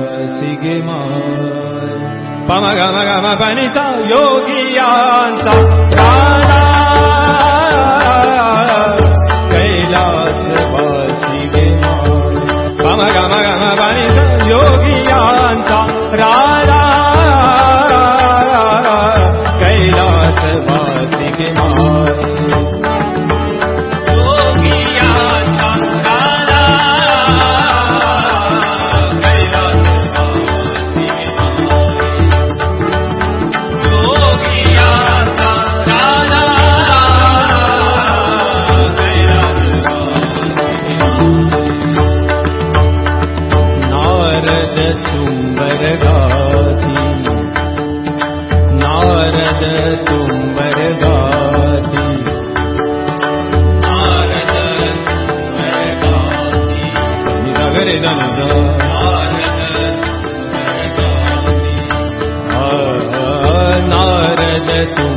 कैलाशबिगमा गनि tú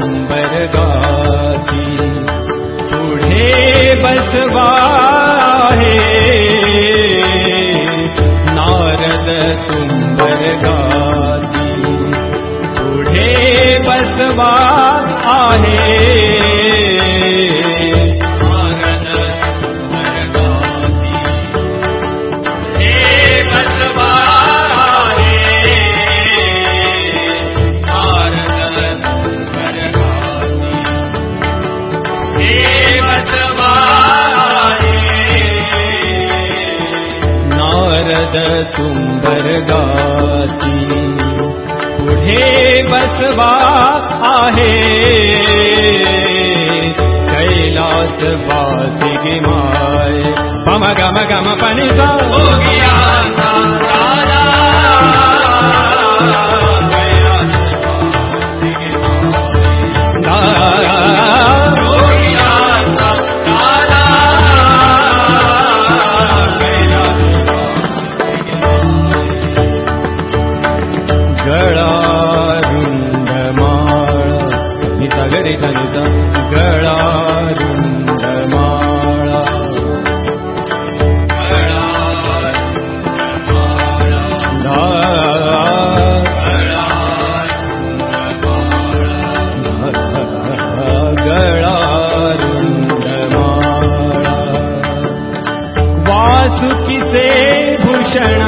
रगा पुढे बसवा आहे। कैलास वासिगे माय पम गम गम कैलासवासी मा गमगमपणि भूषण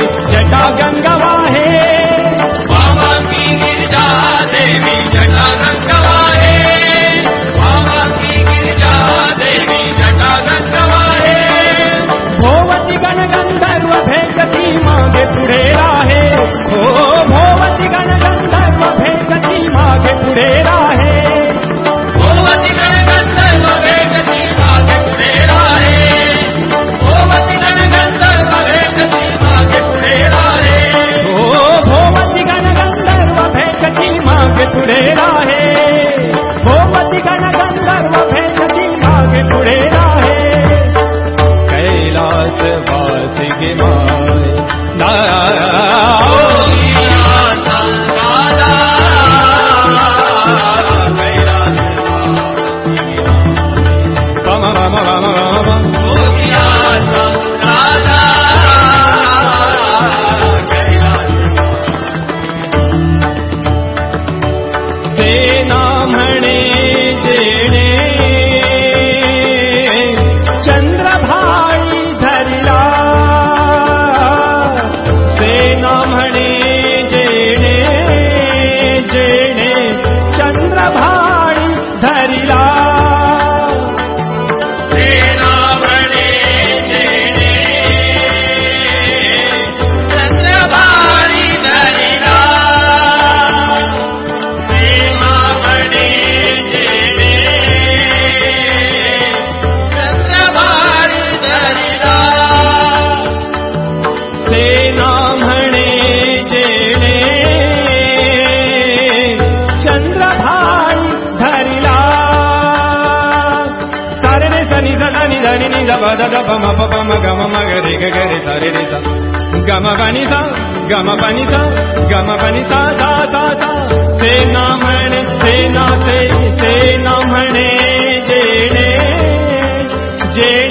जटा गंगवा है बाबा की गिरजा देवी जटा गंगवा है बाबा की गिरजा देवी जटा गंगवा है भोवती गणगा पद द पम प पम गम म ग रे ग ग रे सा रे रे सा गम बनि सा गम बनि सा गम बनि सा सा सा सा सेना म्हणे सेना से सेना म्हणे जेणे जेणे